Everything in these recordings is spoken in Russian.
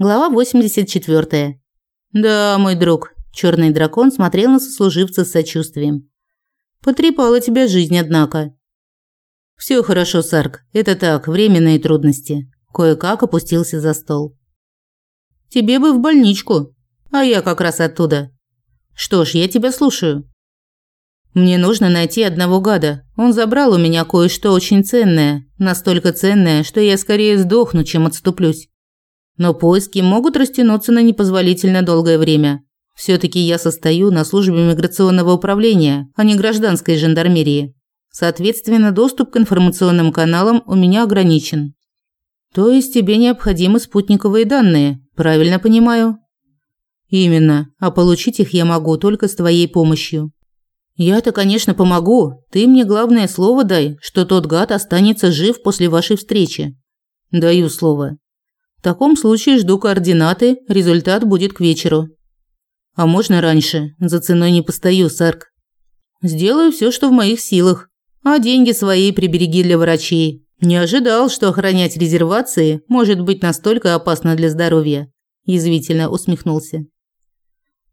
Глава 84. Да, мой друг, черный дракон смотрел на сослуживца с сочувствием. Потрепала тебя жизнь, однако. Все хорошо, Сарк. Это так, временные трудности. Кое-как опустился за стол. Тебе бы в больничку, а я как раз оттуда. Что ж, я тебя слушаю. Мне нужно найти одного гада. Он забрал у меня кое-что очень ценное, настолько ценное, что я скорее сдохну, чем отступлюсь. Но поиски могут растянуться на непозволительно долгое время. все таки я состою на службе миграционного управления, а не гражданской жандармерии. Соответственно, доступ к информационным каналам у меня ограничен. То есть тебе необходимы спутниковые данные, правильно понимаю? Именно, а получить их я могу только с твоей помощью. Я-то, конечно, помогу. Ты мне главное слово дай, что тот гад останется жив после вашей встречи. Даю слово. В таком случае жду координаты, результат будет к вечеру. А можно раньше, за ценой не постою, Сарк. Сделаю все, что в моих силах. А деньги свои прибереги для врачей. Не ожидал, что охранять резервации может быть настолько опасно для здоровья, язвительно усмехнулся.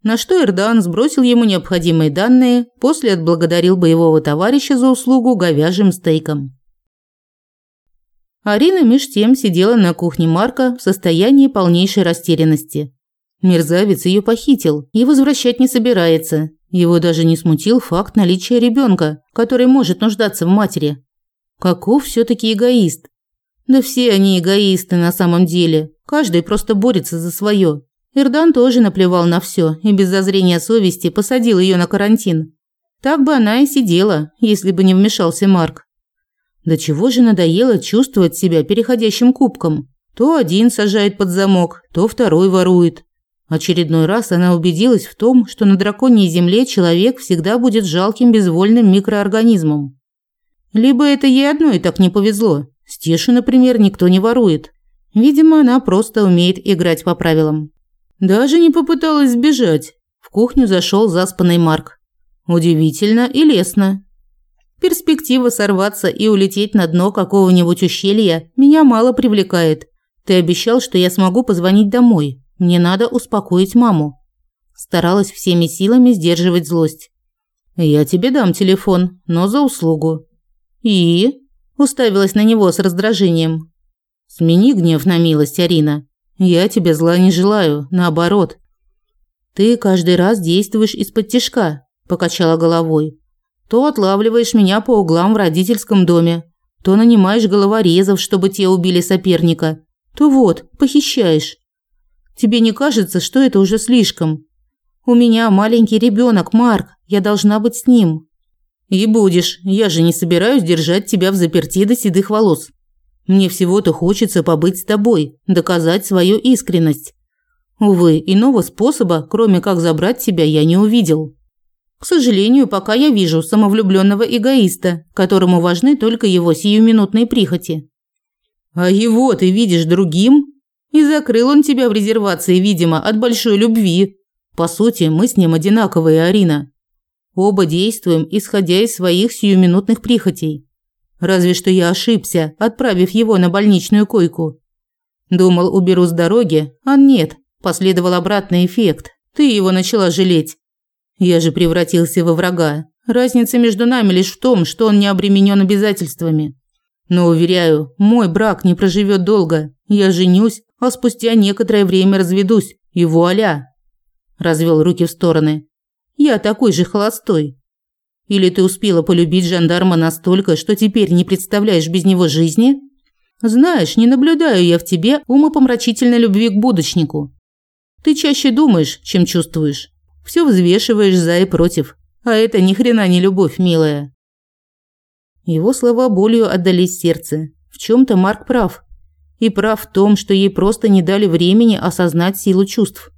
На что Эрдан сбросил ему необходимые данные, после отблагодарил боевого товарища за услугу говяжьим стейком. Арина меж тем сидела на кухне Марка в состоянии полнейшей растерянности. Мерзавец ее похитил и возвращать не собирается. Его даже не смутил факт наличия ребенка, который может нуждаться в матери. Каков все таки эгоист? Да все они эгоисты на самом деле. Каждый просто борется за свое. Ирдан тоже наплевал на все и без зазрения совести посадил ее на карантин. Так бы она и сидела, если бы не вмешался Марк. До чего же надоело чувствовать себя переходящим кубком. То один сажает под замок, то второй ворует. Очередной раз она убедилась в том, что на драконьей земле человек всегда будет жалким безвольным микроорганизмом. Либо это ей одной так не повезло. Стешу, например, никто не ворует. Видимо, она просто умеет играть по правилам. Даже не попыталась сбежать. В кухню зашел заспанный Марк. Удивительно и лестно. Перспектива сорваться и улететь на дно какого-нибудь ущелья меня мало привлекает. Ты обещал, что я смогу позвонить домой. Мне надо успокоить маму. Старалась всеми силами сдерживать злость. Я тебе дам телефон, но за услугу. И уставилась на него с раздражением. Смени гнев на милость, Арина. Я тебе зла не желаю, наоборот. Ты каждый раз действуешь из-под тишка, покачала головой. То отлавливаешь меня по углам в родительском доме, то нанимаешь головорезов, чтобы те убили соперника, то вот, похищаешь. Тебе не кажется, что это уже слишком? У меня маленький ребенок, Марк, я должна быть с ним. И будешь. Я же не собираюсь держать тебя в заперти до седых волос. Мне всего-то хочется побыть с тобой, доказать свою искренность. Увы, иного способа, кроме как забрать тебя, я не увидел. К сожалению, пока я вижу самовлюбленного эгоиста, которому важны только его сиюминутные прихоти. А его ты видишь другим? И закрыл он тебя в резервации, видимо, от большой любви. По сути, мы с ним одинаковые, Арина. Оба действуем, исходя из своих сиюминутных прихотей. Разве что я ошибся, отправив его на больничную койку. Думал, уберу с дороги, а нет, последовал обратный эффект. Ты его начала жалеть. Я же превратился во врага. Разница между нами лишь в том, что он не обременен обязательствами. Но уверяю, мой брак не проживет долго. Я женюсь, а спустя некоторое время разведусь. И вуаля. Развел руки в стороны. Я такой же холостой. Или ты успела полюбить жандарма настолько, что теперь не представляешь без него жизни? Знаешь, не наблюдаю я в тебе умопомрачительной любви к будочнику. Ты чаще думаешь, чем чувствуешь. Все взвешиваешь за и против. А это ни хрена не любовь, милая. Его слова болью отдались сердце. В чем то Марк прав. И прав в том, что ей просто не дали времени осознать силу чувств.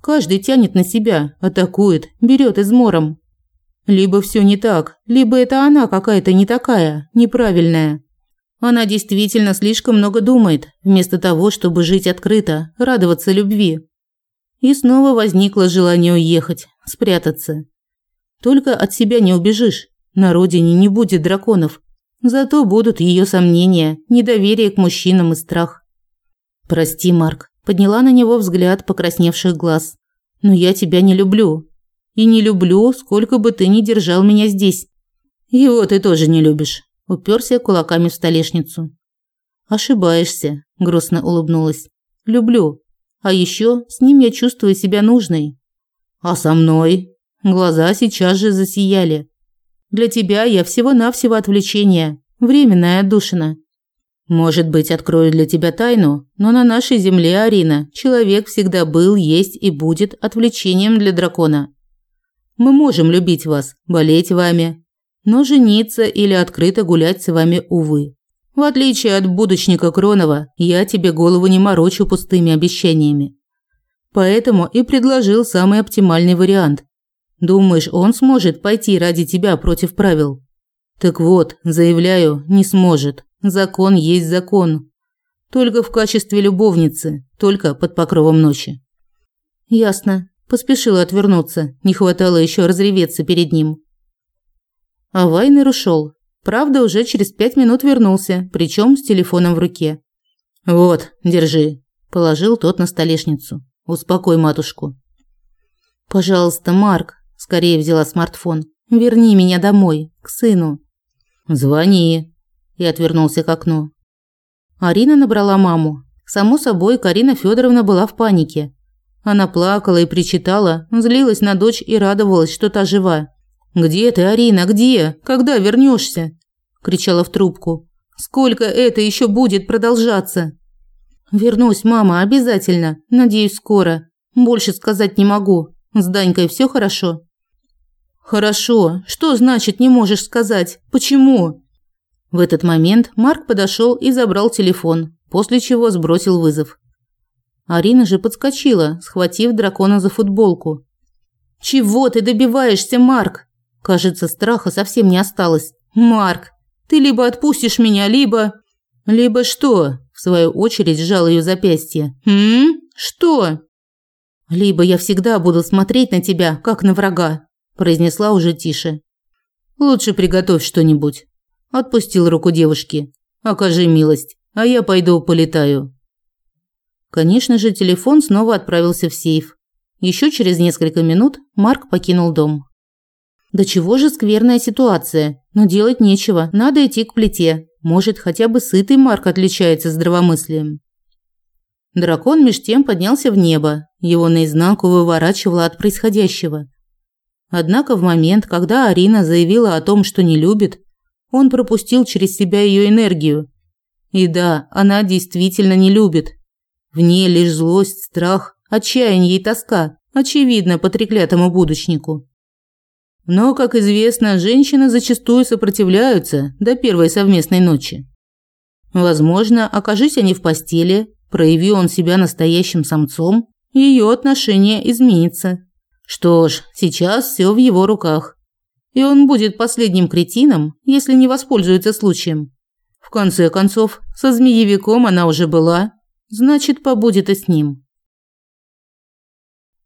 Каждый тянет на себя, атакует, берет измором. Либо все не так, либо это она какая-то не такая, неправильная. Она действительно слишком много думает, вместо того, чтобы жить открыто, радоваться любви. И снова возникло желание уехать, спрятаться. Только от себя не убежишь. На родине не будет драконов. Зато будут ее сомнения, недоверие к мужчинам и страх. Прости, Марк. Подняла на него взгляд покрасневших глаз. «Но я тебя не люблю. И не люблю, сколько бы ты ни держал меня здесь. Его ты тоже не любишь», – уперся кулаками в столешницу. «Ошибаешься», – грустно улыбнулась. «Люблю. А еще с ним я чувствую себя нужной». «А со мной?» Глаза сейчас же засияли. «Для тебя я всего-навсего отвлечение, временная отдушина. Может быть, открою для тебя тайну, но на нашей земле, Арина, человек всегда был, есть и будет отвлечением для дракона. Мы можем любить вас, болеть вами, но жениться или открыто гулять с вами, увы. В отличие от будущника Кронова, я тебе голову не морочу пустыми обещаниями. Поэтому и предложил самый оптимальный вариант. Думаешь, он сможет пойти ради тебя против правил? Так вот, заявляю, не сможет. Закон есть закон. Только в качестве любовницы, только под покровом ночи. Ясно. Поспешила отвернуться, не хватало еще разреветься перед ним. А Вайнер ушел. Правда, уже через пять минут вернулся, причем с телефоном в руке. «Вот, держи», – положил тот на столешницу. «Успокой матушку». «Пожалуйста, Марк», – скорее взяла смартфон. «Верни меня домой, к сыну». «Звони», и отвернулся к окну. Арина набрала маму. Само собой, Карина Федоровна была в панике. Она плакала и причитала, злилась на дочь и радовалась, что та жива. «Где ты, Арина, где? Когда вернешься? кричала в трубку. «Сколько это еще будет продолжаться?» «Вернусь, мама, обязательно. Надеюсь, скоро. Больше сказать не могу. С Данькой все хорошо?» «Хорошо. Что значит не можешь сказать? Почему?» В этот момент Марк подошел и забрал телефон, после чего сбросил вызов. Арина же подскочила, схватив дракона за футболку. «Чего ты добиваешься, Марк?» Кажется, страха совсем не осталось. «Марк, ты либо отпустишь меня, либо...» «Либо что?» В свою очередь сжал ее запястье. «М? Что?» «Либо я всегда буду смотреть на тебя, как на врага», произнесла уже тише. «Лучше приготовь что-нибудь». Отпустил руку девушки. «Окажи милость, а я пойду полетаю». Конечно же, телефон снова отправился в сейф. Еще через несколько минут Марк покинул дом. Да чего же скверная ситуация, но делать нечего, надо идти к плите. Может, хотя бы сытый Марк отличается здравомыслием. Дракон меж тем поднялся в небо, его наизнанку выворачивало от происходящего. Однако в момент, когда Арина заявила о том, что не любит, он пропустил через себя ее энергию. И да, она действительно не любит. В ней лишь злость, страх, отчаяние и тоска, очевидно, по треклятому будущнику. Но, как известно, женщины зачастую сопротивляются до первой совместной ночи. Возможно, окажись они в постели, прояви он себя настоящим самцом, ее отношение изменится. Что ж, сейчас все в его руках и он будет последним кретином, если не воспользуется случаем. В конце концов, со змеевиком она уже была, значит, побудет и с ним.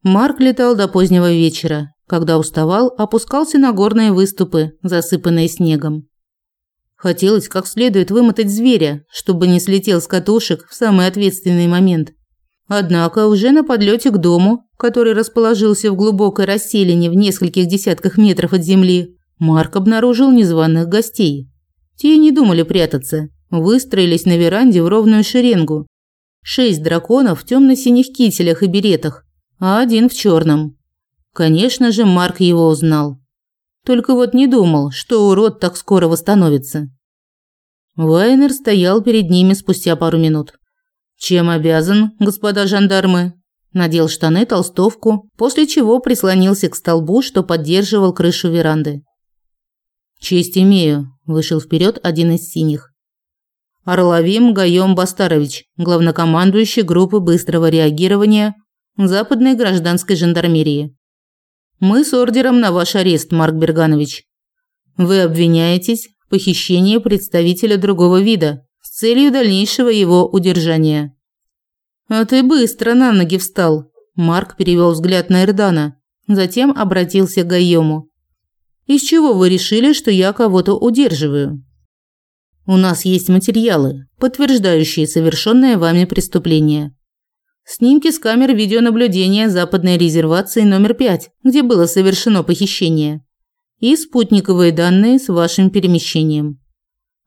Марк летал до позднего вечера. Когда уставал, опускался на горные выступы, засыпанные снегом. Хотелось как следует вымотать зверя, чтобы не слетел с катушек в самый ответственный момент. Однако уже на подлете к дому, который расположился в глубокой расселине в нескольких десятках метров от земли, Марк обнаружил незваных гостей. Те не думали прятаться, выстроились на веранде в ровную шеренгу. Шесть драконов в темно-синих кителях и беретах, а один в черном. Конечно же, Марк его узнал. Только вот не думал, что урод так скоро восстановится. Вайнер стоял перед ними спустя пару минут. «Чем обязан, господа жандармы?» Надел штаны, толстовку, после чего прислонился к столбу, что поддерживал крышу веранды. «Честь имею», – вышел вперед один из синих. Орловим Гаем Бастарович, главнокомандующий группы быстрого реагирования Западной гражданской жандармерии. Мы с ордером на ваш арест, Марк Берганович. Вы обвиняетесь в похищении представителя другого вида, с целью дальнейшего его удержания. А ты быстро на ноги встал. Марк перевел взгляд на Эрдана, затем обратился к Гайому. Из чего вы решили, что я кого-то удерживаю? У нас есть материалы, подтверждающие совершенное вами преступление. Снимки с камер видеонаблюдения западной резервации номер 5, где было совершено похищение. И спутниковые данные с вашим перемещением.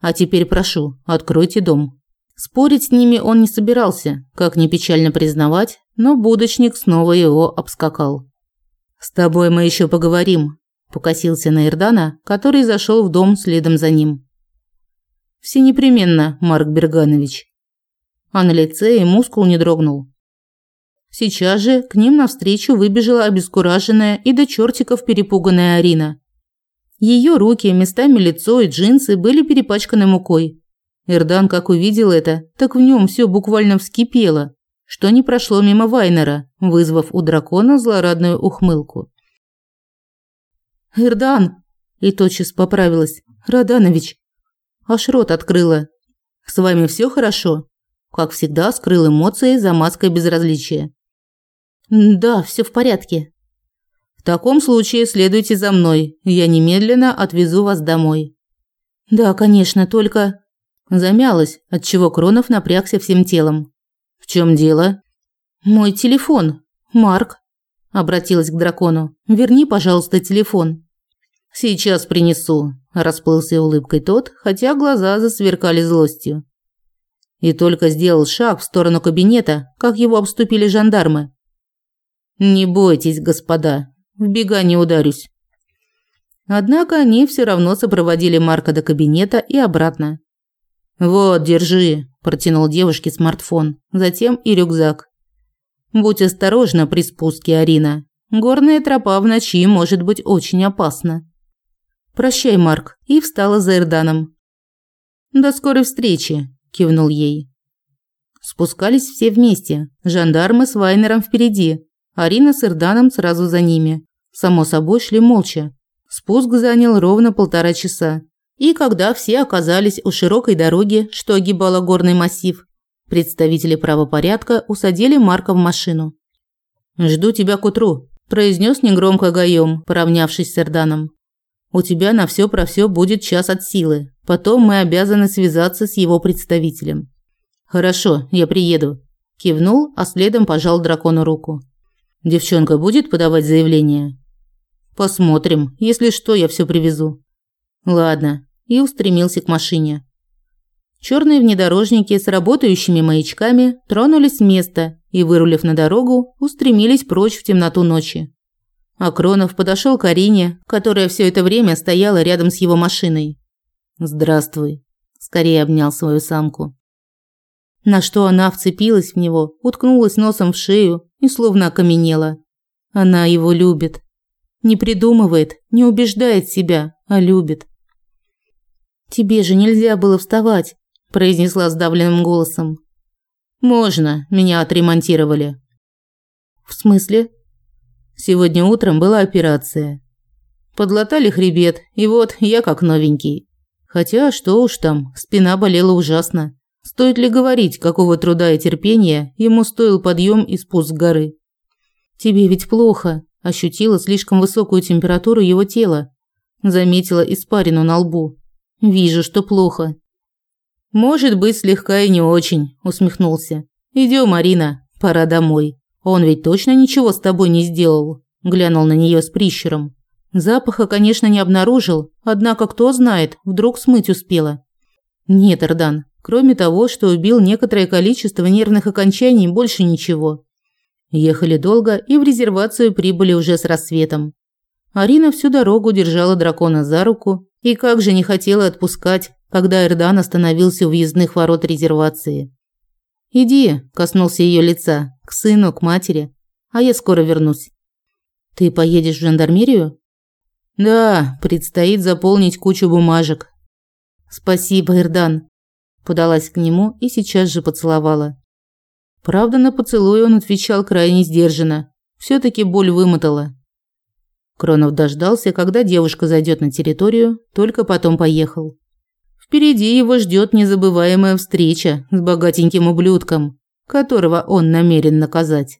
А теперь прошу, откройте дом. Спорить с ними он не собирался, как ни печально признавать, но будочник снова его обскакал. «С тобой мы еще поговорим», – покосился на Ирдана, который зашел в дом следом за ним. «Все непременно, Марк Берганович». А на лице и мускул не дрогнул. Сейчас же к ним навстречу выбежала обескураженная и до чертиков перепуганная Арина. Ее руки, местами лицо и джинсы были перепачканы мукой. Эрдан, как увидел это, так в нем все буквально вскипело, что не прошло мимо Вайнера, вызвав у дракона злорадную ухмылку. «Эрдан!» – и тотчас поправилась. «Раданович!» Аж рот открыла. «С вами все хорошо?» Как всегда, скрыл эмоции за маской безразличия. «Да, все в порядке». «В таком случае следуйте за мной. Я немедленно отвезу вас домой». «Да, конечно, только...» Замялась, отчего Кронов напрягся всем телом. «В чем дело?» «Мой телефон. Марк». Обратилась к дракону. «Верни, пожалуйста, телефон». «Сейчас принесу», – расплылся улыбкой тот, хотя глаза засверкали злостью. И только сделал шаг в сторону кабинета, как его обступили жандармы. Не бойтесь, господа, в бега не ударюсь. Однако они все равно сопроводили Марка до кабинета и обратно. Вот, держи, протянул девушке смартфон, затем и рюкзак. Будь осторожна при спуске, Арина. Горная тропа в ночи может быть очень опасна. Прощай, Марк, и встала за Эрданом. До скорой встречи, кивнул ей. Спускались все вместе, жандармы с Вайнером впереди, Арина с Ирданом сразу за ними. Само собой, шли молча. Спуск занял ровно полтора часа. И когда все оказались у широкой дороги, что огибала горный массив, представители правопорядка усадили Марка в машину. «Жду тебя к утру», – произнес негромко Гаем, поравнявшись с Эрданом. «У тебя на все про все будет час от силы. Потом мы обязаны связаться с его представителем». «Хорошо, я приеду», – кивнул, а следом пожал дракону руку. Девчонка будет подавать заявление? Посмотрим. Если что, я все привезу. Ладно. И устремился к машине. Черные внедорожники с работающими маячками тронулись с места и, вырулив на дорогу, устремились прочь в темноту ночи. Акронов подошел к Арине, которая все это время стояла рядом с его машиной. «Здравствуй», – скорее обнял свою самку. На что она вцепилась в него, уткнулась носом в шею и словно окаменела. Она его любит. Не придумывает, не убеждает себя, а любит. «Тебе же нельзя было вставать», – произнесла сдавленным голосом. «Можно, меня отремонтировали». «В смысле?» «Сегодня утром была операция. Подлатали хребет, и вот я как новенький. Хотя, что уж там, спина болела ужасно. Стоит ли говорить, какого труда и терпения ему стоил подъем и спуск горы? Тебе ведь плохо, ощутила слишком высокую температуру его тела, заметила испарину на лбу. Вижу, что плохо. Может быть, слегка и не очень, усмехнулся. Идем, Марина, пора домой. Он ведь точно ничего с тобой не сделал, глянул на нее с прищуром. Запаха, конечно, не обнаружил, однако кто знает, вдруг смыть успела. Нет, Эрдан, Кроме того, что убил некоторое количество нервных окончаний, больше ничего. Ехали долго и в резервацию прибыли уже с рассветом. Арина всю дорогу держала дракона за руку и как же не хотела отпускать, когда Эрдан остановился у въездных ворот резервации. «Иди», – коснулся ее лица, – «к сыну, к матери, а я скоро вернусь». «Ты поедешь в жандармерию?» «Да, предстоит заполнить кучу бумажек». «Спасибо, Эрдан. Подалась к нему и сейчас же поцеловала. Правда, на поцелуй он отвечал крайне сдержанно. все таки боль вымотала. Кронов дождался, когда девушка зайдет на территорию, только потом поехал. Впереди его ждет незабываемая встреча с богатеньким ублюдком, которого он намерен наказать.